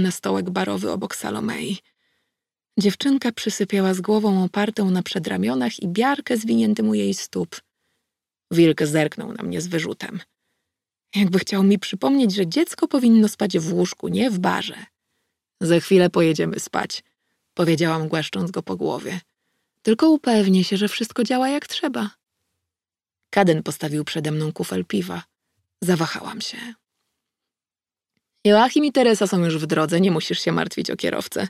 na stołek barowy obok Salomei. Dziewczynka przysypiała z głową opartą na przedramionach i biarkę zwiniętym u jej stóp. Wilk zerknął na mnie z wyrzutem. Jakby chciał mi przypomnieć, że dziecko powinno spać w łóżku, nie w barze. Za chwilę pojedziemy spać, powiedziałam głaszcząc go po głowie. Tylko upewnię się, że wszystko działa jak trzeba. Kaden postawił przede mną kufel piwa. Zawahałam się. Joachim i Teresa są już w drodze, nie musisz się martwić o kierowcę,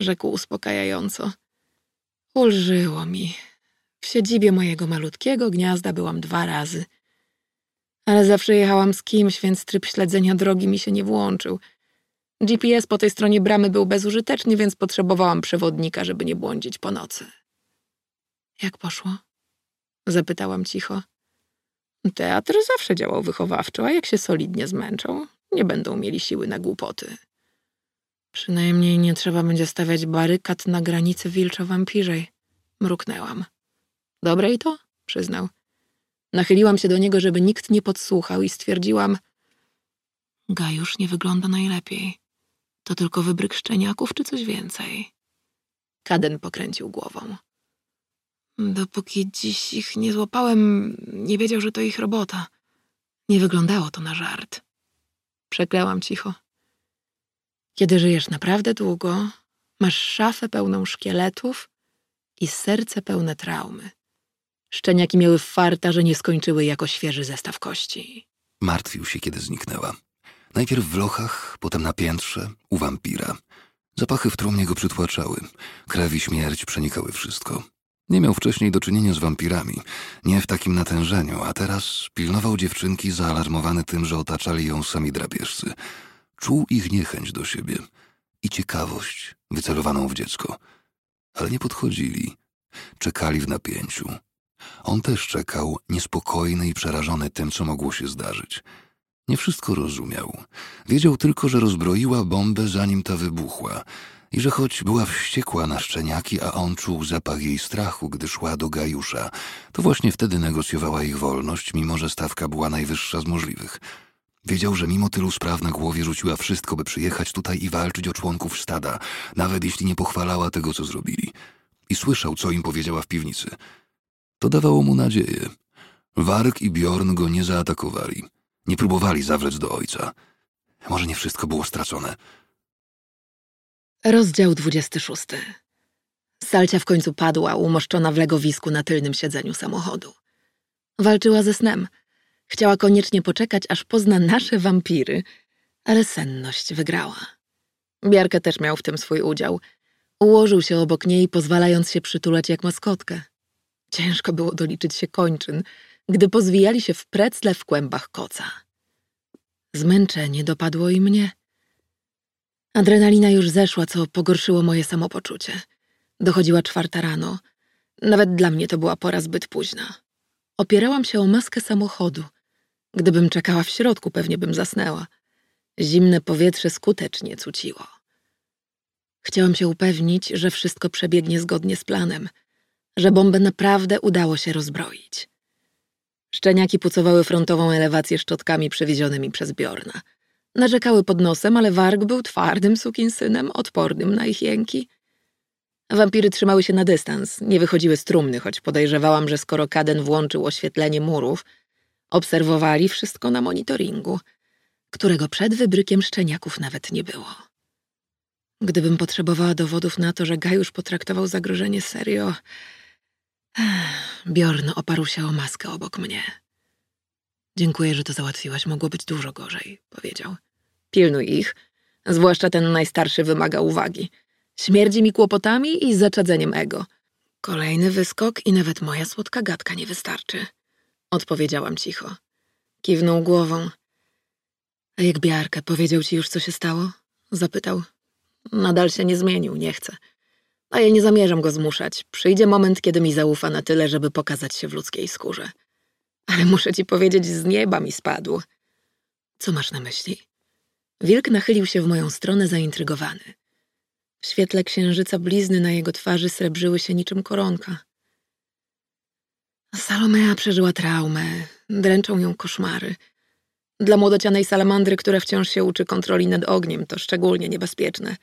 rzekł uspokajająco. Ulżyło mi. W siedzibie mojego malutkiego gniazda byłam dwa razy. Ale zawsze jechałam z kimś, więc tryb śledzenia drogi mi się nie włączył. GPS po tej stronie bramy był bezużyteczny, więc potrzebowałam przewodnika, żeby nie błądzić po nocy. Jak poszło? Zapytałam cicho. Teatr zawsze działał wychowawczo, a jak się solidnie zmęczą, nie będą mieli siły na głupoty. Przynajmniej nie trzeba będzie stawiać barykad na granicy wilczo-wampirzej. Mruknęłam. Dobre i to? Przyznał. Nachyliłam się do niego, żeby nikt nie podsłuchał i stwierdziłam Gajusz nie wygląda najlepiej. To tylko wybryk szczeniaków czy coś więcej? Kaden pokręcił głową. Dopóki dziś ich nie złapałem, nie wiedział, że to ich robota. Nie wyglądało to na żart. Przeklęłam cicho. Kiedy żyjesz naprawdę długo, masz szafę pełną szkieletów i serce pełne traumy. Szczeniaki miały farta, że nie skończyły jako świeży zestaw kości. Martwił się, kiedy zniknęła. Najpierw w lochach, potem na piętrze, u wampira. Zapachy w trumnie go przytłaczały. Krew i śmierć przenikały wszystko. Nie miał wcześniej do czynienia z wampirami, nie w takim natężeniu, a teraz pilnował dziewczynki zaalarmowany tym, że otaczali ją sami drapieżcy. Czuł ich niechęć do siebie i ciekawość wycelowaną w dziecko. Ale nie podchodzili. Czekali w napięciu. On też czekał, niespokojny i przerażony tym, co mogło się zdarzyć. Nie wszystko rozumiał. Wiedział tylko, że rozbroiła bombę, zanim ta wybuchła i że choć była wściekła na szczeniaki, a on czuł zapach jej strachu, gdy szła do Gajusza, to właśnie wtedy negocjowała ich wolność, mimo że stawka była najwyższa z możliwych. Wiedział, że mimo tylu spraw na głowie rzuciła wszystko, by przyjechać tutaj i walczyć o członków stada, nawet jeśli nie pochwalała tego, co zrobili. I słyszał, co im powiedziała w piwnicy. To dawało mu nadzieję. Warg i Bjorn go nie zaatakowali. Nie próbowali zawlec do ojca. Może nie wszystko było stracone. Rozdział 26. Salcia w końcu padła, umoszczona w legowisku na tylnym siedzeniu samochodu. Walczyła ze snem. Chciała koniecznie poczekać, aż pozna nasze wampiry, ale senność wygrała. Biarka też miał w tym swój udział. Ułożył się obok niej, pozwalając się przytulać jak maskotkę. Ciężko było doliczyć się kończyn, gdy pozwijali się w precle w kłębach koca. Zmęczenie dopadło i mnie. Adrenalina już zeszła, co pogorszyło moje samopoczucie. Dochodziła czwarta rano. Nawet dla mnie to była pora zbyt późna. Opierałam się o maskę samochodu. Gdybym czekała w środku, pewnie bym zasnęła. Zimne powietrze skutecznie cuciło. Chciałam się upewnić, że wszystko przebiegnie zgodnie z planem, że bombę naprawdę udało się rozbroić. Szczeniaki pucowały frontową elewację szczotkami przywiezionymi przez Biorna. Narzekały pod nosem, ale Warg był twardym sukinsynem, odpornym na ich jęki. Wampiry trzymały się na dystans, nie wychodziły z trumny, choć podejrzewałam, że skoro Kaden włączył oświetlenie murów, obserwowali wszystko na monitoringu, którego przed wybrykiem szczeniaków nawet nie było. Gdybym potrzebowała dowodów na to, że Gajusz potraktował zagrożenie serio, Bjorn oparł się o maskę obok mnie. Dziękuję, że to załatwiłaś. Mogło być dużo gorzej, powiedział. Pilnuj ich. Zwłaszcza ten najstarszy wymaga uwagi. Śmierdzi mi kłopotami i zaczadzeniem ego. Kolejny wyskok i nawet moja słodka gadka nie wystarczy. Odpowiedziałam cicho. Kiwnął głową. A jak Biarkę powiedział ci już, co się stało? Zapytał. Nadal się nie zmienił, nie chce. A ja nie zamierzam go zmuszać. Przyjdzie moment, kiedy mi zaufa na tyle, żeby pokazać się w ludzkiej skórze. Ale muszę ci powiedzieć, z nieba mi spadł. Co masz na myśli? Wilk nachylił się w moją stronę zaintrygowany. W świetle księżyca blizny na jego twarzy srebrzyły się niczym koronka. Salomea przeżyła traumę, dręczą ją koszmary. Dla młodocianej salamandry, która wciąż się uczy kontroli nad ogniem, to szczególnie niebezpieczne.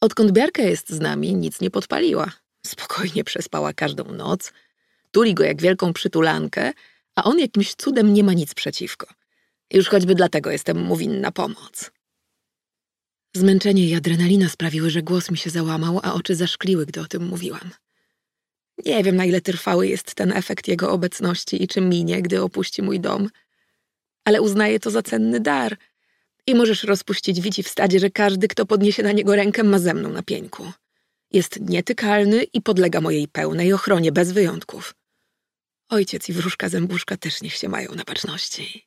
Odkąd Biarka jest z nami, nic nie podpaliła. Spokojnie przespała każdą noc, tuli go jak wielką przytulankę, a on jakimś cudem nie ma nic przeciwko. Już choćby dlatego jestem mu winna pomoc. Zmęczenie i adrenalina sprawiły, że głos mi się załamał, a oczy zaszkliły, gdy o tym mówiłam. Nie wiem, na ile trwały jest ten efekt jego obecności i czy minie, gdy opuści mój dom, ale uznaję to za cenny dar i możesz rozpuścić wici w stadzie, że każdy, kto podniesie na niego rękę, ma ze mną na pieńku. Jest nietykalny i podlega mojej pełnej ochronie, bez wyjątków. Ojciec i wróżka zębuszka też niech się mają na baczności.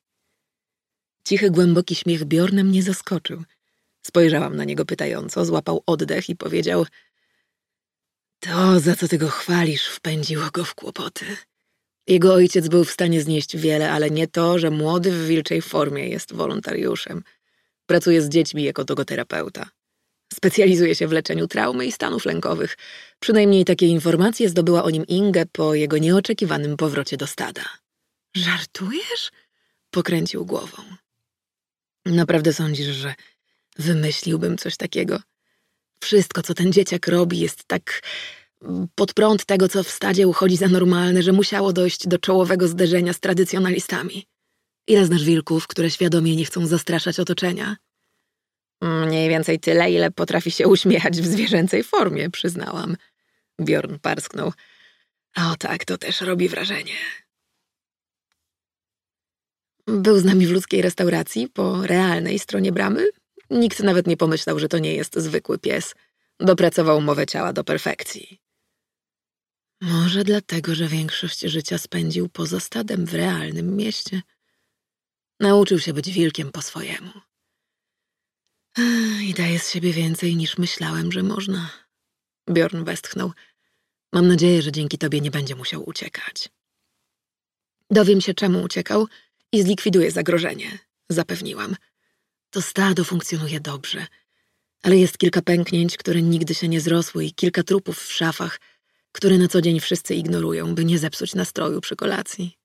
Cichy, głęboki śmiech Bjorna mnie zaskoczył. Spojrzałam na niego pytająco, złapał oddech i powiedział – to, za co ty go chwalisz, wpędziło go w kłopoty. Jego ojciec był w stanie znieść wiele, ale nie to, że młody w wilczej formie jest wolontariuszem. Pracuje z dziećmi jako dogoterapeuta. Specjalizuje się w leczeniu traumy i stanów lękowych. Przynajmniej takie informacje zdobyła o nim Inge po jego nieoczekiwanym powrocie do stada. Żartujesz? Pokręcił głową. Naprawdę sądzisz, że wymyśliłbym coś takiego? Wszystko, co ten dzieciak robi, jest tak pod prąd tego, co w stadzie uchodzi za normalne, że musiało dojść do czołowego zderzenia z tradycjonalistami. Ile znasz wilków, które świadomie nie chcą zastraszać otoczenia? Mniej więcej tyle, ile potrafi się uśmiechać w zwierzęcej formie, przyznałam. Bjorn parsknął. O tak, to też robi wrażenie. Był z nami w ludzkiej restauracji po realnej stronie bramy, Nikt nawet nie pomyślał, że to nie jest zwykły pies. Dopracował mowę ciała do perfekcji. Może dlatego, że większość życia spędził poza stadem w realnym mieście. Nauczył się być wilkiem po swojemu. I daje z siebie więcej niż myślałem, że można. Bjorn westchnął. Mam nadzieję, że dzięki tobie nie będzie musiał uciekać. Dowiem się, czemu uciekał i zlikwiduję zagrożenie, zapewniłam. To stado funkcjonuje dobrze, ale jest kilka pęknięć, które nigdy się nie zrosły i kilka trupów w szafach, które na co dzień wszyscy ignorują, by nie zepsuć nastroju przy kolacji.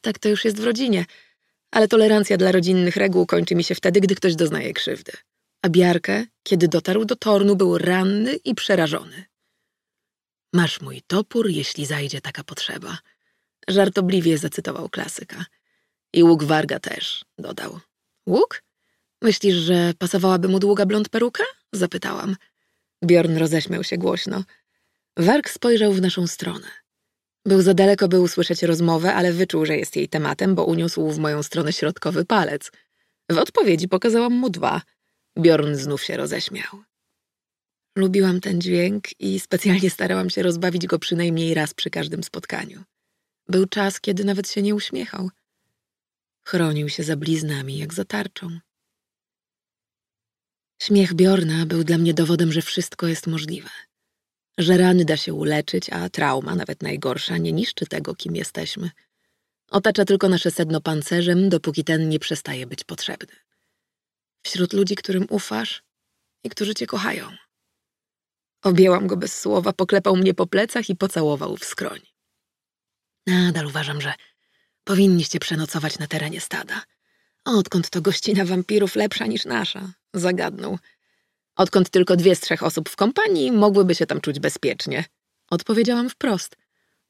Tak to już jest w rodzinie, ale tolerancja dla rodzinnych reguł kończy mi się wtedy, gdy ktoś doznaje krzywdy. A Biarkę, kiedy dotarł do tornu, był ranny i przerażony. Masz mój topór, jeśli zajdzie taka potrzeba. Żartobliwie zacytował klasyka. I łuk warga też, dodał. Łuk? Myślisz, że pasowałaby mu długa blond peruka? Zapytałam. Bjorn roześmiał się głośno. Warg spojrzał w naszą stronę. Był za daleko, by usłyszeć rozmowę, ale wyczuł, że jest jej tematem, bo uniósł w moją stronę środkowy palec. W odpowiedzi pokazałam mu dwa. Bjorn znów się roześmiał. Lubiłam ten dźwięk i specjalnie starałam się rozbawić go przynajmniej raz przy każdym spotkaniu. Był czas, kiedy nawet się nie uśmiechał. Chronił się za bliznami, jak za tarczą. Śmiech Bjorna był dla mnie dowodem, że wszystko jest możliwe. Że rany da się uleczyć, a trauma, nawet najgorsza, nie niszczy tego, kim jesteśmy. Otacza tylko nasze sedno pancerzem, dopóki ten nie przestaje być potrzebny. Wśród ludzi, którym ufasz i którzy cię kochają. Objęłam go bez słowa, poklepał mnie po plecach i pocałował w skroń. Nadal uważam, że powinniście przenocować na terenie stada. Odkąd to gościna wampirów lepsza niż nasza? Zagadnął. Odkąd tylko dwie z trzech osób w kompanii mogłyby się tam czuć bezpiecznie. Odpowiedziałam wprost.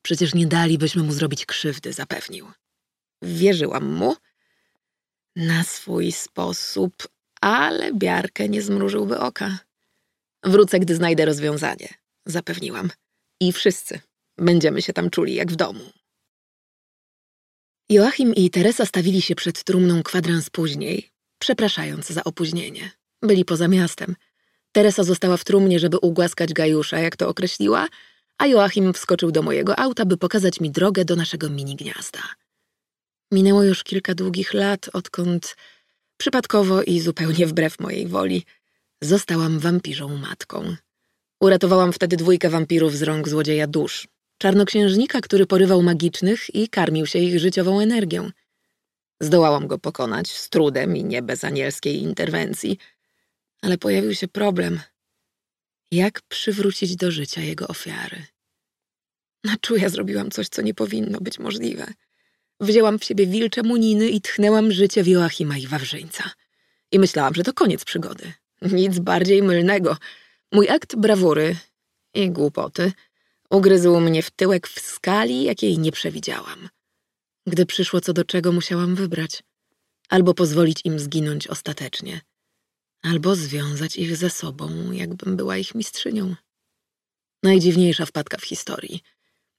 Przecież nie dalibyśmy mu zrobić krzywdy, zapewnił. Wierzyłam mu. Na swój sposób, ale Biarkę nie zmrużyłby oka. Wrócę, gdy znajdę rozwiązanie, zapewniłam. I wszyscy będziemy się tam czuli jak w domu. Joachim i Teresa stawili się przed trumną kwadrans później, przepraszając za opóźnienie. Byli poza miastem. Teresa została w trumnie, żeby ugłaskać Gajusza, jak to określiła, a Joachim wskoczył do mojego auta, by pokazać mi drogę do naszego mini gniazda. Minęło już kilka długich lat, odkąd przypadkowo i zupełnie wbrew mojej woli zostałam wampirzą matką. Uratowałam wtedy dwójkę wampirów z rąk złodzieja dusz, czarnoksiężnika, który porywał magicznych i karmił się ich życiową energią. Zdołałam go pokonać z trudem i nie bez anielskiej interwencji, ale pojawił się problem. Jak przywrócić do życia jego ofiary? Na czuja zrobiłam coś, co nie powinno być możliwe. Wzięłam w siebie wilcze muniny i tchnęłam życie w Joachima i Wawrzyńca. I myślałam, że to koniec przygody. Nic bardziej mylnego. Mój akt brawury i głupoty ugryzł mnie w tyłek w skali, jakiej nie przewidziałam. Gdy przyszło co do czego, musiałam wybrać. Albo pozwolić im zginąć ostatecznie, albo związać ich ze sobą, jakbym była ich mistrzynią. Najdziwniejsza wpadka w historii.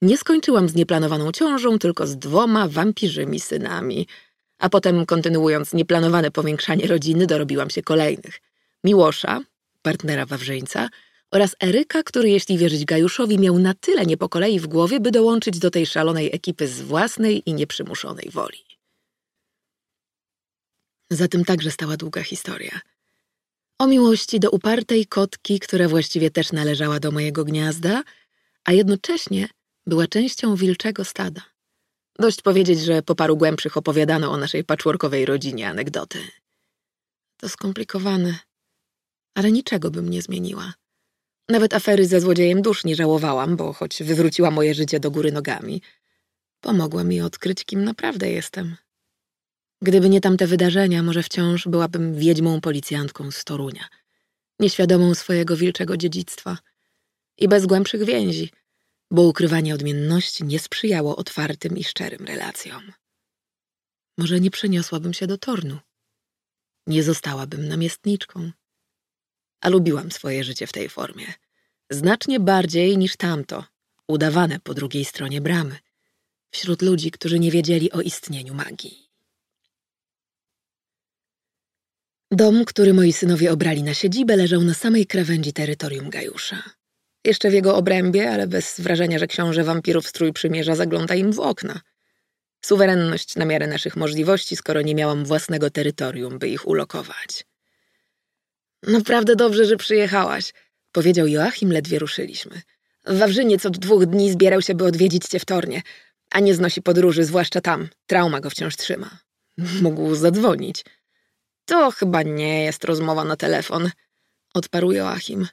Nie skończyłam z nieplanowaną ciążą, tylko z dwoma wampirzymi synami, a potem, kontynuując nieplanowane powiększanie rodziny, dorobiłam się kolejnych. Miłosza, partnera Wawrzyńca, oraz Eryka, który, jeśli wierzyć Gajuszowi, miał na tyle nie po kolei w głowie, by dołączyć do tej szalonej ekipy z własnej i nieprzymuszonej woli. Za tym także stała długa historia. O miłości do upartej kotki, która właściwie też należała do mojego gniazda, a jednocześnie była częścią wilczego stada. Dość powiedzieć, że po paru głębszych opowiadano o naszej patchworkowej rodzinie anegdoty. To skomplikowane, ale niczego bym nie zmieniła. Nawet afery ze złodziejem dusz nie żałowałam, bo choć wywróciła moje życie do góry nogami, pomogła mi odkryć, kim naprawdę jestem. Gdyby nie tamte wydarzenia, może wciąż byłabym wiedźmą policjantką z Torunia, nieświadomą swojego wilczego dziedzictwa i bez głębszych więzi, bo ukrywanie odmienności nie sprzyjało otwartym i szczerym relacjom. Może nie przeniosłabym się do Tornu. Nie zostałabym namiestniczką. A lubiłam swoje życie w tej formie. Znacznie bardziej niż tamto, udawane po drugiej stronie bramy, wśród ludzi, którzy nie wiedzieli o istnieniu magii. Dom, który moi synowie obrali na siedzibę, leżał na samej krawędzi terytorium Gajusza. Jeszcze w jego obrębie, ale bez wrażenia, że książę wampirów strój przymierza zagląda im w okna. Suwerenność na miarę naszych możliwości, skoro nie miałam własnego terytorium, by ich ulokować. Naprawdę dobrze, że przyjechałaś, powiedział Joachim, ledwie ruszyliśmy. Wawrzyniec od dwóch dni zbierał się, by odwiedzić cię w Tornie, a nie znosi podróży, zwłaszcza tam. Trauma go wciąż trzyma. Mógł zadzwonić. To chyba nie jest rozmowa na telefon, odparł Joachim.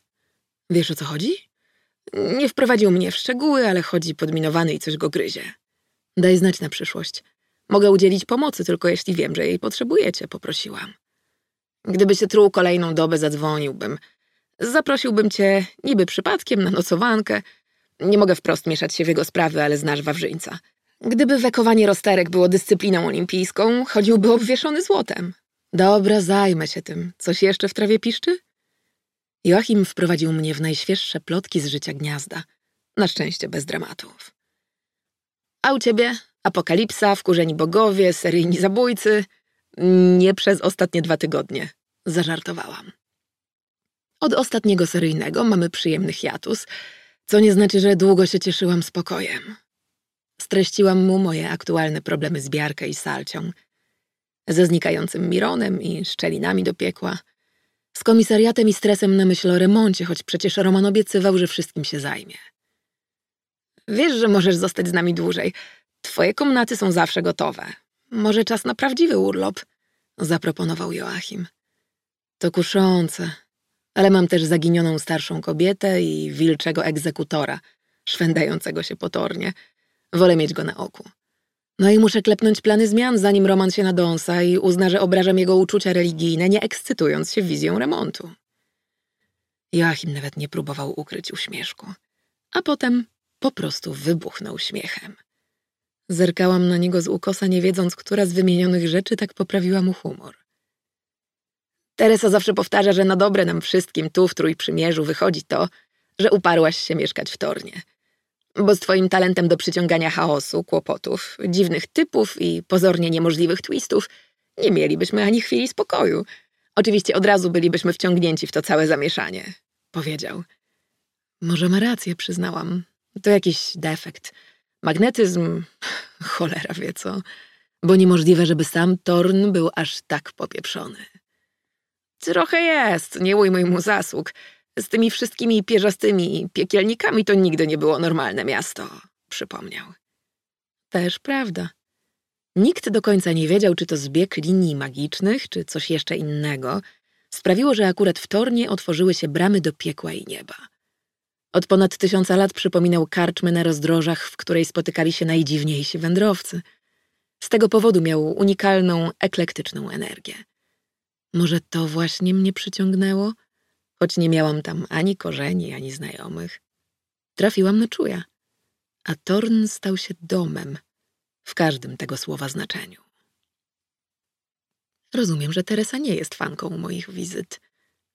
Wiesz o co chodzi? Nie wprowadził mnie w szczegóły, ale chodzi podminowany i coś go gryzie. Daj znać na przyszłość. Mogę udzielić pomocy, tylko jeśli wiem, że jej potrzebujecie, poprosiłam. Gdyby się truł kolejną dobę, zadzwoniłbym. Zaprosiłbym cię niby przypadkiem na nocowankę. Nie mogę wprost mieszać się w jego sprawy, ale znasz Wawrzyńca. Gdyby wekowanie rozterek było dyscypliną olimpijską, chodziłby obwieszony złotem. Dobra, zajmę się tym. Coś jeszcze w trawie piszczy? Joachim wprowadził mnie w najświeższe plotki z życia gniazda. Na szczęście bez dramatów. A u ciebie? Apokalipsa, wkurzeni bogowie, seryjni zabójcy. Nie przez ostatnie dwa tygodnie. Zażartowałam. Od ostatniego seryjnego mamy przyjemny hiatus, co nie znaczy, że długo się cieszyłam spokojem. Streściłam mu moje aktualne problemy z Biarkę i Salcią, ze znikającym Mironem i szczelinami do piekła, z komisariatem i stresem na myśl o remoncie, choć przecież Roman obiecywał, że wszystkim się zajmie. Wiesz, że możesz zostać z nami dłużej. Twoje komnaty są zawsze gotowe. Może czas na prawdziwy urlop, zaproponował Joachim. To kuszące, ale mam też zaginioną starszą kobietę i wilczego egzekutora, szwendającego się potornie. Wolę mieć go na oku. No i muszę klepnąć plany zmian, zanim Roman się nadąsa i uzna, że obrażam jego uczucia religijne, nie ekscytując się wizją remontu. Joachim nawet nie próbował ukryć uśmieszku, a potem po prostu wybuchnął śmiechem. Zerkałam na niego z ukosa, nie wiedząc, która z wymienionych rzeczy tak poprawiła mu humor. Teresa zawsze powtarza, że na dobre nam wszystkim tu w Trójprzymierzu wychodzi to, że uparłaś się mieszkać w Tornie. Bo z twoim talentem do przyciągania chaosu, kłopotów, dziwnych typów i pozornie niemożliwych twistów nie mielibyśmy ani chwili spokoju. Oczywiście od razu bylibyśmy wciągnięci w to całe zamieszanie, powiedział. Może ma rację, przyznałam. To jakiś defekt. Magnetyzm, cholera wie co. Bo niemożliwe, żeby sam Torn był aż tak popieprzony. Trochę jest, nie ujmuj mu zasług. Z tymi wszystkimi pierzastymi piekielnikami to nigdy nie było normalne miasto, przypomniał. Też prawda. Nikt do końca nie wiedział, czy to zbieg linii magicznych, czy coś jeszcze innego, sprawiło, że akurat w Tornie otworzyły się bramy do piekła i nieba. Od ponad tysiąca lat przypominał karczmy na rozdrożach, w której spotykali się najdziwniejsi wędrowcy. Z tego powodu miał unikalną, eklektyczną energię. Może to właśnie mnie przyciągnęło? Choć nie miałam tam ani korzeni, ani znajomych. Trafiłam na czuja, a Torn stał się domem w każdym tego słowa znaczeniu. Rozumiem, że Teresa nie jest fanką moich wizyt.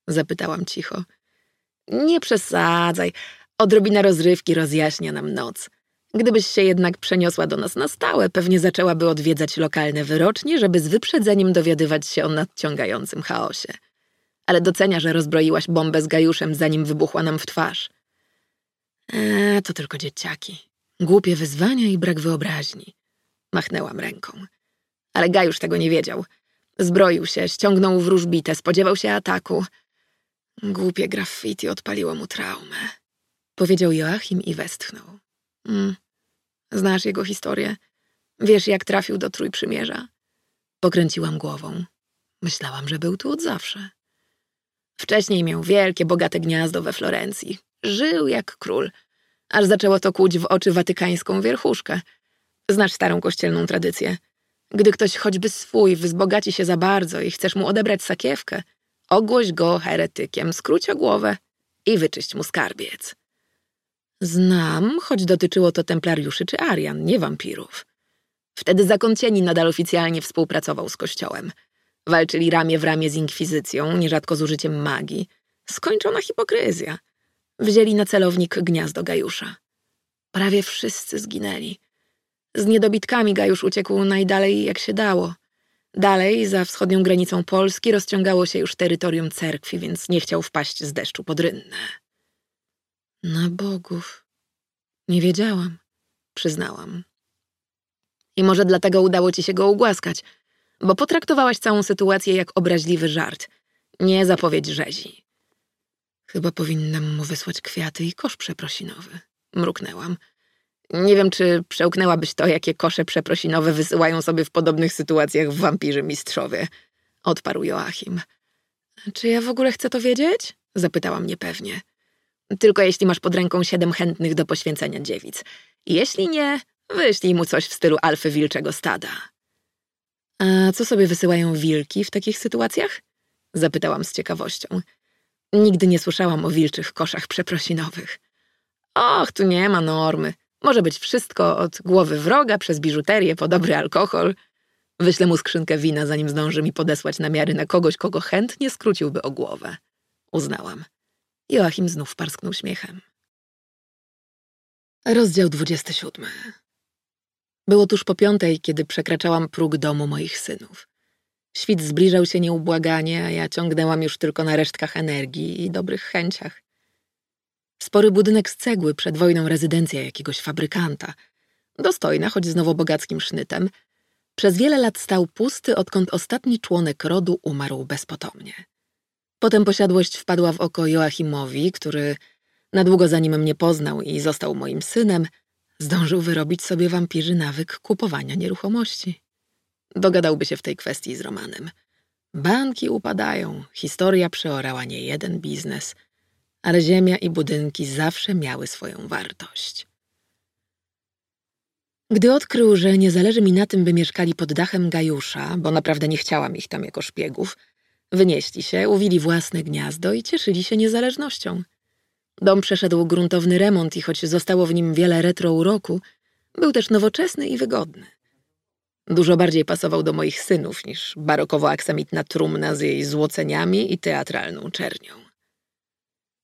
Zapytałam cicho. Nie przesadzaj. Odrobina rozrywki rozjaśnia nam noc. Gdybyś się jednak przeniosła do nas na stałe, pewnie zaczęłaby odwiedzać lokalne wyrocznie, żeby z wyprzedzeniem dowiadywać się o nadciągającym chaosie. Ale docenia, że rozbroiłaś bombę z gajuszem, zanim wybuchła nam w twarz. Eee, to tylko dzieciaki. Głupie wyzwania i brak wyobraźni. Machnęłam ręką. Ale gajusz tego nie wiedział. Zbroił się, ściągnął wróżbitę, spodziewał się ataku. Głupie graffiti odpaliło mu traumę. Powiedział Joachim i westchnął. Mm. Znasz jego historię? Wiesz, jak trafił do Trójprzymierza? Pokręciłam głową. Myślałam, że był tu od zawsze. Wcześniej miał wielkie, bogate gniazdo we Florencji. Żył jak król, aż zaczęło to kłuć w oczy watykańską wierchuszkę. Znasz starą kościelną tradycję. Gdy ktoś choćby swój wzbogaci się za bardzo i chcesz mu odebrać sakiewkę, ogłoś go heretykiem, skróć o głowę i wyczyść mu skarbiec. Znam, choć dotyczyło to templariuszy czy Arian, nie wampirów. Wtedy zakon cieni nadal oficjalnie współpracował z kościołem. Walczyli ramię w ramię z inkwizycją, nierzadko z użyciem magii. Skończona hipokryzja. Wzięli na celownik gniazdo Gajusza. Prawie wszyscy zginęli. Z niedobitkami Gajusz uciekł najdalej jak się dało. Dalej, za wschodnią granicą Polski, rozciągało się już terytorium cerkwi, więc nie chciał wpaść z deszczu pod rynnę. Na bogów. Nie wiedziałam, przyznałam. I może dlatego udało ci się go ugłaskać, bo potraktowałaś całą sytuację jak obraźliwy żart, nie zapowiedź rzezi. Chyba powinnam mu wysłać kwiaty i kosz przeprosinowy. Mruknęłam. Nie wiem, czy przełknęłabyś to, jakie kosze przeprosinowe wysyłają sobie w podobnych sytuacjach wampirzy mistrzowie. Odparł Joachim. Czy ja w ogóle chcę to wiedzieć? Zapytałam niepewnie. Tylko jeśli masz pod ręką siedem chętnych do poświęcenia dziewic. Jeśli nie, wyślij mu coś w stylu alfy wilczego stada. A co sobie wysyłają wilki w takich sytuacjach? Zapytałam z ciekawością. Nigdy nie słyszałam o wilczych koszach przeprosinowych. Och, tu nie ma normy. Może być wszystko od głowy wroga przez biżuterię po dobry alkohol. Wyślę mu skrzynkę wina, zanim zdąży mi podesłać namiary na kogoś, kogo chętnie skróciłby o głowę. Uznałam. Joachim znów parsknął śmiechem. Rozdział 27. Było tuż po piątej, kiedy przekraczałam próg domu moich synów. Świt zbliżał się nieubłaganie, a ja ciągnęłam już tylko na resztkach energii i dobrych chęciach. Spory budynek z cegły, przed wojną rezydencja jakiegoś fabrykanta. Dostojna, choć z nowobogackim sznytem. Przez wiele lat stał pusty, odkąd ostatni członek rodu umarł bezpotomnie. Potem posiadłość wpadła w oko Joachimowi, który na długo zanim mnie poznał i został moim synem, zdążył wyrobić sobie wampirzy nawyk kupowania nieruchomości. Dogadałby się w tej kwestii z Romanem. Banki upadają, historia przeorała nie jeden biznes, ale ziemia i budynki zawsze miały swoją wartość. Gdy odkrył, że nie zależy mi na tym, by mieszkali pod dachem Gajusza, bo naprawdę nie chciałam ich tam jako szpiegów, Wynieśli się, uwili własne gniazdo i cieszyli się niezależnością. Dom przeszedł gruntowny remont i choć zostało w nim wiele retro uroku, był też nowoczesny i wygodny. Dużo bardziej pasował do moich synów niż barokowo-aksamitna trumna z jej złoceniami i teatralną czernią.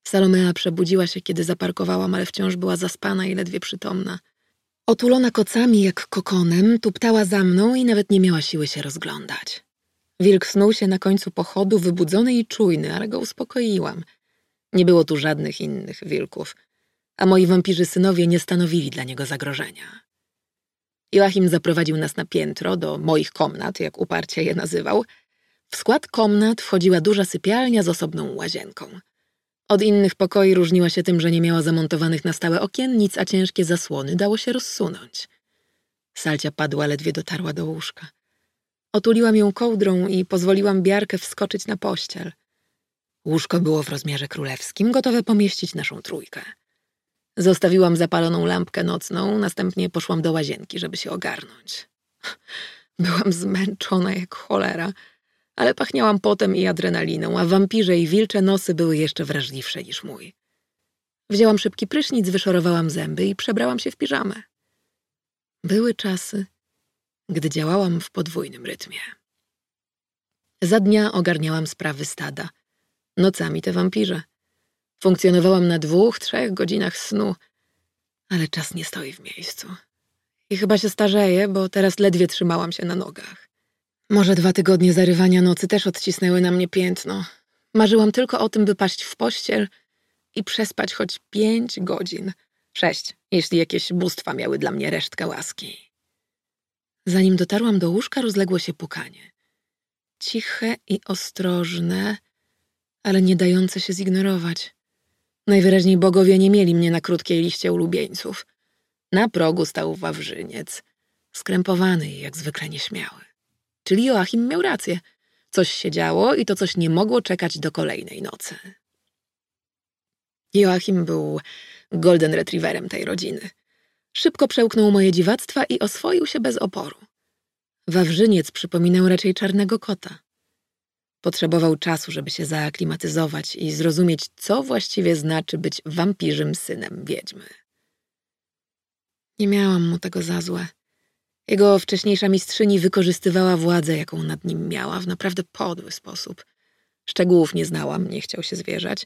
Salomea przebudziła się, kiedy zaparkowałam, ale wciąż była zaspana i ledwie przytomna. Otulona kocami jak kokonem, tuptała za mną i nawet nie miała siły się rozglądać. Wilk snuł się na końcu pochodu, wybudzony i czujny, ale go uspokoiłam. Nie było tu żadnych innych wilków, a moi wampirzy synowie nie stanowili dla niego zagrożenia. Joachim zaprowadził nas na piętro, do moich komnat, jak uparcie je nazywał. W skład komnat wchodziła duża sypialnia z osobną łazienką. Od innych pokoi różniła się tym, że nie miała zamontowanych na stałe okiennic, a ciężkie zasłony dało się rozsunąć. Salcia padła, ledwie dotarła do łóżka. Otuliłam ją kołdrą i pozwoliłam Biarkę wskoczyć na pościel. Łóżko było w rozmiarze królewskim, gotowe pomieścić naszą trójkę. Zostawiłam zapaloną lampkę nocną, następnie poszłam do łazienki, żeby się ogarnąć. Byłam zmęczona jak cholera, ale pachniałam potem i adrenaliną, a wampirze i wilcze nosy były jeszcze wrażliwsze niż mój. Wzięłam szybki prysznic, wyszorowałam zęby i przebrałam się w piżamę. Były czasy, gdy działałam w podwójnym rytmie. Za dnia ogarniałam sprawy stada, nocami te wampirze. Funkcjonowałam na dwóch, trzech godzinach snu, ale czas nie stoi w miejscu. I chyba się starzeję, bo teraz ledwie trzymałam się na nogach. Może dwa tygodnie zarywania nocy też odcisnęły na mnie piętno. Marzyłam tylko o tym, by paść w pościel i przespać choć pięć godzin. Sześć, jeśli jakieś bóstwa miały dla mnie resztkę łaski. Zanim dotarłam do łóżka, rozległo się pukanie. Ciche i ostrożne, ale nie dające się zignorować. Najwyraźniej bogowie nie mieli mnie na krótkiej liście ulubieńców. Na progu stał Wawrzyniec, skrępowany i jak zwykle nieśmiały. Czyli Joachim miał rację. Coś się działo i to coś nie mogło czekać do kolejnej nocy. Joachim był golden retrieverem tej rodziny. Szybko przełknął moje dziwactwa i oswoił się bez oporu. Wawrzyniec przypominał raczej czarnego kota. Potrzebował czasu, żeby się zaaklimatyzować i zrozumieć, co właściwie znaczy być wampirzym synem wiedźmy. Nie miałam mu tego za złe. Jego wcześniejsza mistrzyni wykorzystywała władzę, jaką nad nim miała, w naprawdę podły sposób. Szczegółów nie znałam, nie chciał się zwierzać,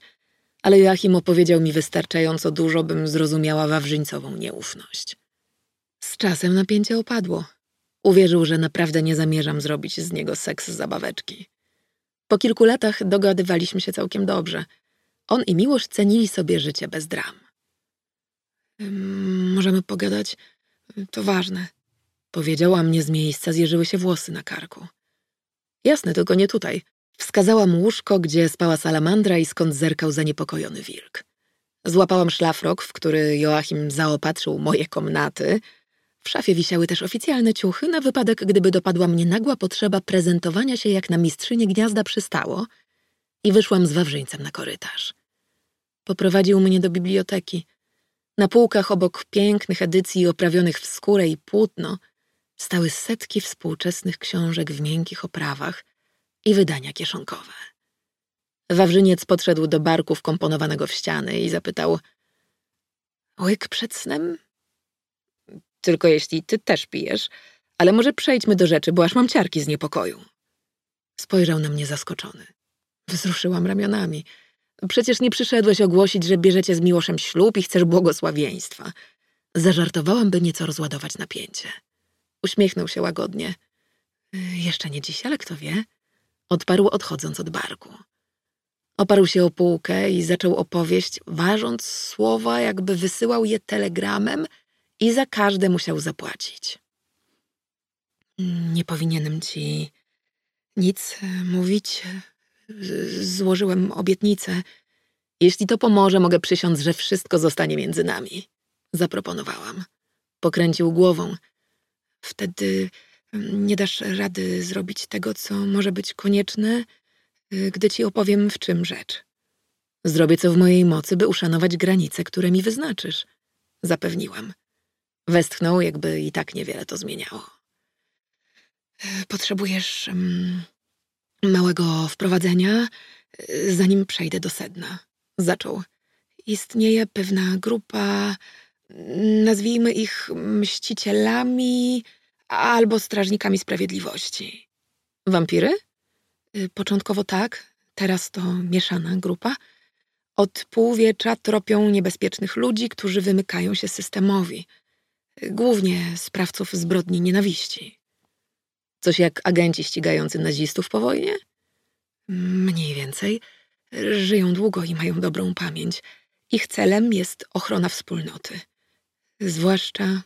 ale Joachim opowiedział mi wystarczająco dużo, bym zrozumiała wawrzyńcową nieufność. Z czasem napięcie opadło. Uwierzył, że naprawdę nie zamierzam zrobić z niego seks zabaweczki. Po kilku latach dogadywaliśmy się całkiem dobrze. On i Miłosz cenili sobie życie bez dram. Możemy pogadać? To ważne. Powiedziała mnie z miejsca, zjeżyły się włosy na karku. Jasne, tylko nie tutaj. Wskazałam łóżko, gdzie spała salamandra i skąd zerkał zaniepokojony wilk. Złapałam szlafrok, w który Joachim zaopatrzył moje komnaty. W szafie wisiały też oficjalne ciuchy, na wypadek, gdyby dopadła mnie nagła potrzeba prezentowania się jak na mistrzynię gniazda przystało i wyszłam z Wawrzyńcem na korytarz. Poprowadził mnie do biblioteki. Na półkach obok pięknych edycji oprawionych w skórę i płótno stały setki współczesnych książek w miękkich oprawach i wydania kieszonkowe. Wawrzyniec podszedł do barku wkomponowanego w ściany i zapytał Łyk przed snem? Tylko jeśli ty też pijesz, ale może przejdźmy do rzeczy, bo aż mam ciarki z niepokoju. Spojrzał na mnie zaskoczony. Wzruszyłam ramionami. Przecież nie przyszedłeś ogłosić, że bierzecie z Miłoszem ślub i chcesz błogosławieństwa. Zażartowałam, by nieco rozładować napięcie. Uśmiechnął się łagodnie. Jeszcze nie dziś, ale kto wie? Odparł odchodząc od barku. Oparł się o półkę i zaczął opowieść, ważąc słowa, jakby wysyłał je telegramem i za każde musiał zapłacić. Nie powinienem ci nic mówić. Złożyłem obietnicę. Jeśli to pomoże, mogę przysiąc, że wszystko zostanie między nami. Zaproponowałam. Pokręcił głową. Wtedy mm, nie dasz rady zrobić tego, co może być konieczne, gdy ci opowiem, w czym rzecz. Zrobię co w mojej mocy, by uszanować granice, które mi wyznaczysz. Zapewniłam. Westchnął, jakby i tak niewiele to zmieniało. Potrzebujesz um, małego wprowadzenia, zanim przejdę do sedna. Zaczął. Istnieje pewna grupa nazwijmy ich mścicielami albo strażnikami sprawiedliwości. Wampiry? Początkowo tak, teraz to mieszana grupa. Od półwiecza tropią niebezpiecznych ludzi, którzy wymykają się systemowi. Głównie sprawców zbrodni nienawiści. Coś jak agenci ścigający nazistów po wojnie? Mniej więcej. Żyją długo i mają dobrą pamięć. Ich celem jest ochrona wspólnoty zwłaszcza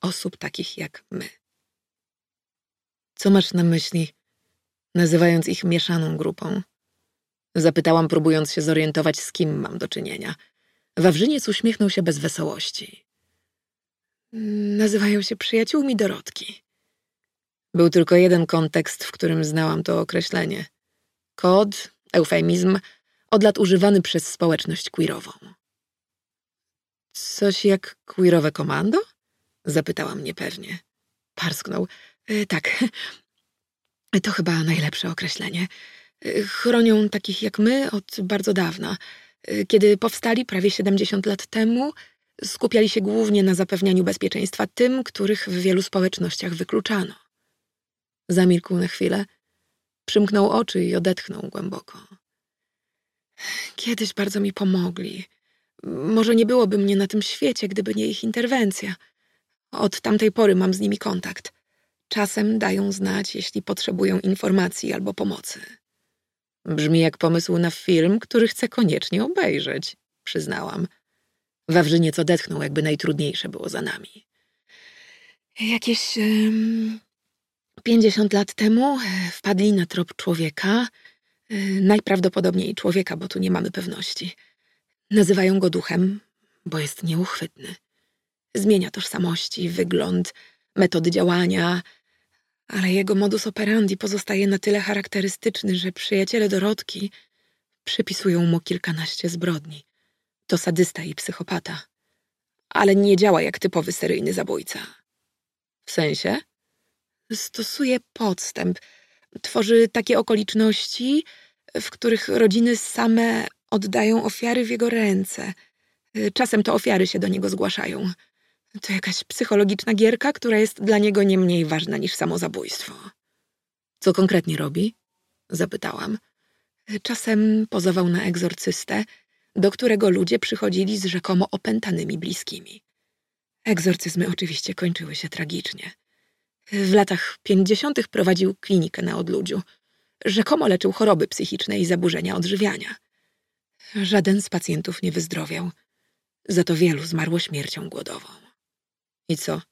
osób takich jak my. Co masz na myśli, nazywając ich mieszaną grupą? Zapytałam, próbując się zorientować, z kim mam do czynienia. Wawrzyniec uśmiechnął się bez wesołości. Nazywają się przyjaciółmi Dorotki. Był tylko jeden kontekst, w którym znałam to określenie. Kod, eufemizm, od lat używany przez społeczność queerową. Coś jak queerowe komando? Zapytałam niepewnie. Parsknął. Y, tak. To chyba najlepsze określenie. Y, chronią takich jak my od bardzo dawna. Kiedy powstali prawie 70 lat temu, skupiali się głównie na zapewnianiu bezpieczeństwa tym, których w wielu społecznościach wykluczano. Zamilkł na chwilę, przymknął oczy i odetchnął głęboko. Kiedyś bardzo mi pomogli. Może nie byłoby mnie na tym świecie, gdyby nie ich interwencja. Od tamtej pory mam z nimi kontakt. Czasem dają znać, jeśli potrzebują informacji albo pomocy. Brzmi jak pomysł na film, który chcę koniecznie obejrzeć, przyznałam. Wawrzy nieco detchnął, jakby najtrudniejsze było za nami. Jakieś 50 lat temu e, wpadli na trop człowieka, e, najprawdopodobniej człowieka, bo tu nie mamy pewności. Nazywają go duchem, bo jest nieuchwytny. Zmienia tożsamości, wygląd, metody działania, ale jego modus operandi pozostaje na tyle charakterystyczny, że przyjaciele Dorotki przypisują mu kilkanaście zbrodni. To sadysta i psychopata, ale nie działa jak typowy seryjny zabójca. W sensie? Stosuje podstęp. Tworzy takie okoliczności, w których rodziny same oddają ofiary w jego ręce. Czasem to ofiary się do niego zgłaszają. To jakaś psychologiczna gierka, która jest dla niego nie mniej ważna niż samo zabójstwo. Co konkretnie robi? Zapytałam. Czasem pozował na egzorcystę, do którego ludzie przychodzili z rzekomo opętanymi bliskimi. Egzorcyzmy oczywiście kończyły się tragicznie. W latach pięćdziesiątych prowadził klinikę na odludziu. Rzekomo leczył choroby psychiczne i zaburzenia odżywiania. Żaden z pacjentów nie wyzdrowiał. Za to wielu zmarło śmiercią głodową. I co?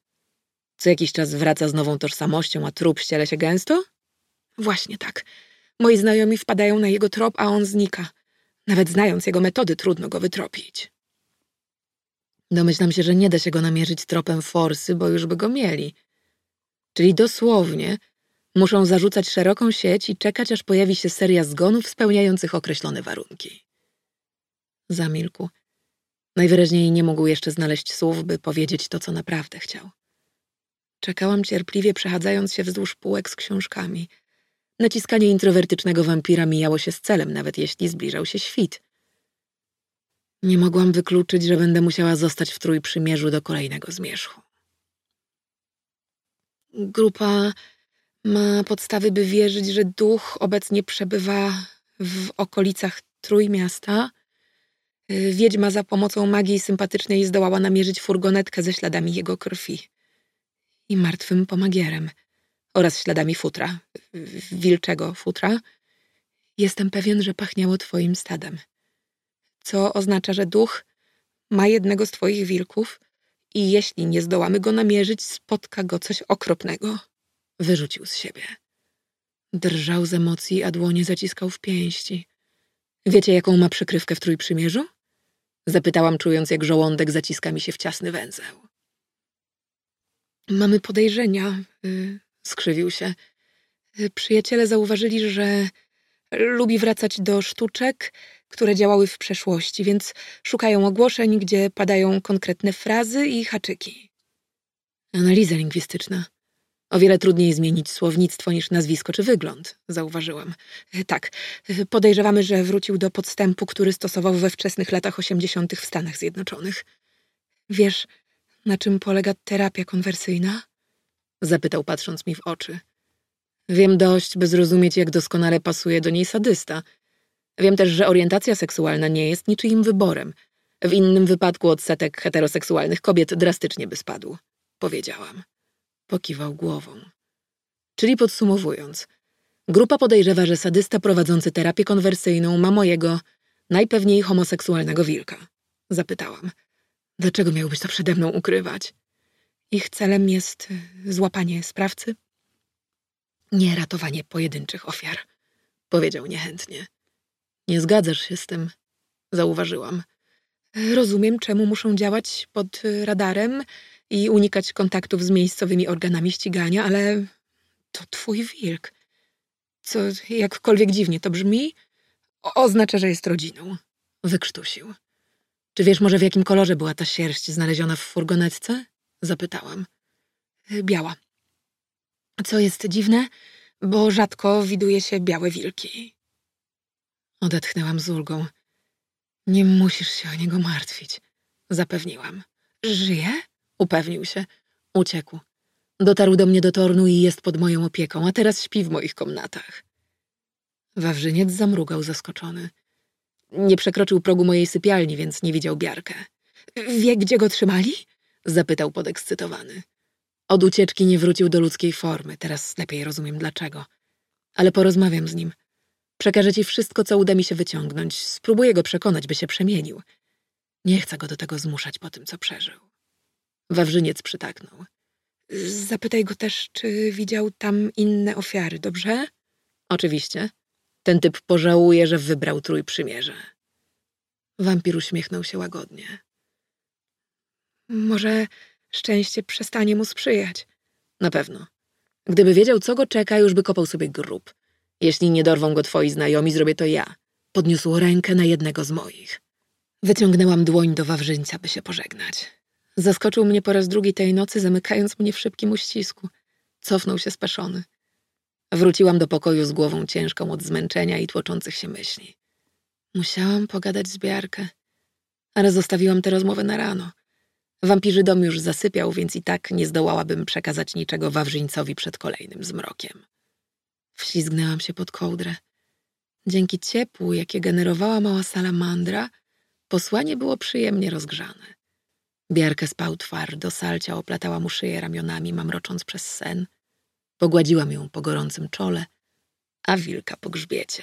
Co jakiś czas wraca z nową tożsamością, a trup ściele się gęsto? Właśnie tak. Moi znajomi wpadają na jego trop, a on znika. Nawet znając jego metody, trudno go wytropić. Domyślam się, że nie da się go namierzyć tropem forsy, bo już by go mieli. Czyli dosłownie muszą zarzucać szeroką sieć i czekać, aż pojawi się seria zgonów spełniających określone warunki. Zamilkł. Najwyraźniej nie mógł jeszcze znaleźć słów, by powiedzieć to, co naprawdę chciał. Czekałam cierpliwie, przechadzając się wzdłuż półek z książkami. Naciskanie introwertycznego wampira mijało się z celem, nawet jeśli zbliżał się świt. Nie mogłam wykluczyć, że będę musiała zostać w trójprzymierzu do kolejnego zmierzchu. Grupa ma podstawy, by wierzyć, że duch obecnie przebywa w okolicach Trójmiasta, wiedźma za pomocą magii sympatycznej zdołała namierzyć furgonetkę ze śladami jego krwi i martwym pomagierem oraz śladami futra, wilczego futra. Jestem pewien, że pachniało twoim stadem, co oznacza, że duch ma jednego z twoich wilków i jeśli nie zdołamy go namierzyć, spotka go coś okropnego. Wyrzucił z siebie. Drżał z emocji, a dłonie zaciskał w pięści. Wiecie, jaką ma przykrywkę w Trójprzymierzu? Zapytałam, czując, jak żołądek zaciska mi się w ciasny węzeł. Mamy podejrzenia, yy, skrzywił się. Przyjaciele zauważyli, że lubi wracać do sztuczek, które działały w przeszłości, więc szukają ogłoszeń, gdzie padają konkretne frazy i haczyki. Analiza lingwistyczna. O wiele trudniej zmienić słownictwo niż nazwisko czy wygląd, zauważyłam. Tak, podejrzewamy, że wrócił do podstępu, który stosował we wczesnych latach osiemdziesiątych w Stanach Zjednoczonych. Wiesz, na czym polega terapia konwersyjna? Zapytał, patrząc mi w oczy. Wiem dość, by zrozumieć, jak doskonale pasuje do niej sadysta. Wiem też, że orientacja seksualna nie jest niczyim wyborem. W innym wypadku odsetek heteroseksualnych kobiet drastycznie by spadł, powiedziałam. Pokiwał głową. Czyli podsumowując, grupa podejrzewa, że sadysta prowadzący terapię konwersyjną ma mojego, najpewniej homoseksualnego wilka. Zapytałam. Dlaczego miałbyś to przede mną ukrywać? Ich celem jest złapanie sprawcy? Nie ratowanie pojedynczych ofiar, powiedział niechętnie. Nie zgadzasz się z tym, zauważyłam. Rozumiem, czemu muszą działać pod radarem i unikać kontaktów z miejscowymi organami ścigania, ale to twój wilk. Co jakkolwiek dziwnie to brzmi, oznacza, że jest rodziną. Wykrztusił. Czy wiesz może w jakim kolorze była ta sierść znaleziona w furgonetce? Zapytałam. Biała. Co jest dziwne, bo rzadko widuje się białe wilki. Odetchnęłam z ulgą. Nie musisz się o niego martwić, zapewniłam. Żyje? Upewnił się. Uciekł. Dotarł do mnie do tornu i jest pod moją opieką, a teraz śpi w moich komnatach. Wawrzyniec zamrugał zaskoczony. Nie przekroczył progu mojej sypialni, więc nie widział Biarkę. Wie, gdzie go trzymali? Zapytał podekscytowany. Od ucieczki nie wrócił do ludzkiej formy, teraz lepiej rozumiem dlaczego. Ale porozmawiam z nim. Przekażę ci wszystko, co uda mi się wyciągnąć. Spróbuję go przekonać, by się przemienił. Nie chcę go do tego zmuszać po tym, co przeżył. Wawrzyniec przytaknął. Zapytaj go też, czy widział tam inne ofiary, dobrze? Oczywiście. Ten typ pożałuje, że wybrał trójprzymierze. Wampir uśmiechnął się łagodnie. Może szczęście przestanie mu sprzyjać. Na pewno. Gdyby wiedział, co go czeka, już by kopał sobie grób. Jeśli nie dorwą go twoi znajomi, zrobię to ja. Podniósł rękę na jednego z moich. Wyciągnęłam dłoń do Wawrzyńca, by się pożegnać. Zaskoczył mnie po raz drugi tej nocy, zamykając mnie w szybkim uścisku. Cofnął się speszony. Wróciłam do pokoju z głową ciężką od zmęczenia i tłoczących się myśli. Musiałam pogadać z Biarkę, ale zostawiłam tę rozmowę na rano. Wampirzy dom już zasypiał, więc i tak nie zdołałabym przekazać niczego Wawrzyńcowi przed kolejnym zmrokiem. Wślizgnęłam się pod kołdrę. Dzięki ciepłu, jakie generowała mała salamandra, posłanie było przyjemnie rozgrzane. Biarkę spał twardo, salcia oplatała mu szyję ramionami, mamrocząc przez sen. Pogładziłam ją po gorącym czole, a wilka po grzbiecie.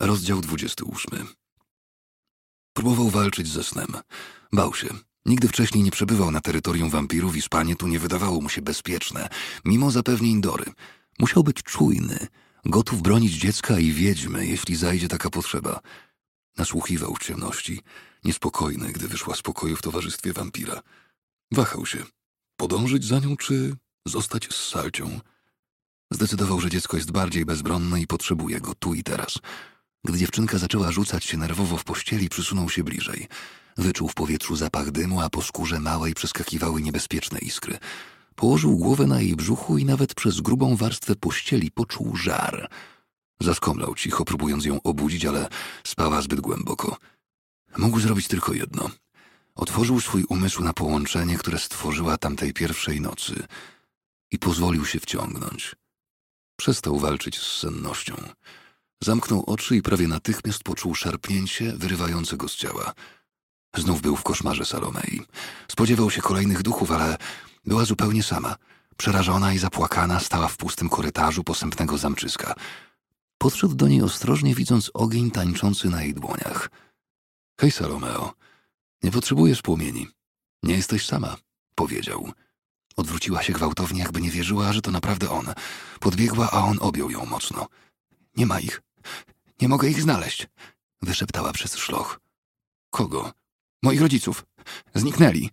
Rozdział 28. Próbował walczyć ze snem. Bał się. Nigdy wcześniej nie przebywał na terytorium wampirów i spanie tu nie wydawało mu się bezpieczne, mimo zapewnień Dory. Musiał być czujny, gotów bronić dziecka i wiedźmy, jeśli zajdzie taka potrzeba. Nasłuchiwał w ciemności, niespokojny, gdy wyszła z pokoju w towarzystwie wampira. Wahał się, podążyć za nią czy zostać z salcią. Zdecydował, że dziecko jest bardziej bezbronne i potrzebuje go tu i teraz. Gdy dziewczynka zaczęła rzucać się nerwowo w pościeli, przysunął się bliżej. Wyczuł w powietrzu zapach dymu, a po skórze małej przeskakiwały niebezpieczne iskry. Położył głowę na jej brzuchu i nawet przez grubą warstwę pościeli poczuł żar. Zaskomlał cicho, próbując ją obudzić, ale spała zbyt głęboko. Mógł zrobić tylko jedno. Otworzył swój umysł na połączenie, które stworzyła tamtej pierwszej nocy i pozwolił się wciągnąć. Przestał walczyć z sennością. Zamknął oczy i prawie natychmiast poczuł szarpnięcie wyrywające go z ciała. Znów był w koszmarze Salomei. Spodziewał się kolejnych duchów, ale była zupełnie sama. Przerażona i zapłakana stała w pustym korytarzu posępnego zamczyska. Podszedł do niej ostrożnie, widząc ogień tańczący na jej dłoniach. Hej, Salomeo, nie potrzebujesz płomieni. Nie jesteś sama, powiedział. Odwróciła się gwałtownie, jakby nie wierzyła, że to naprawdę on. Podbiegła, a on objął ją mocno. Nie ma ich. Nie mogę ich znaleźć, wyszeptała przez szloch. Kogo? Moich rodziców. Zniknęli.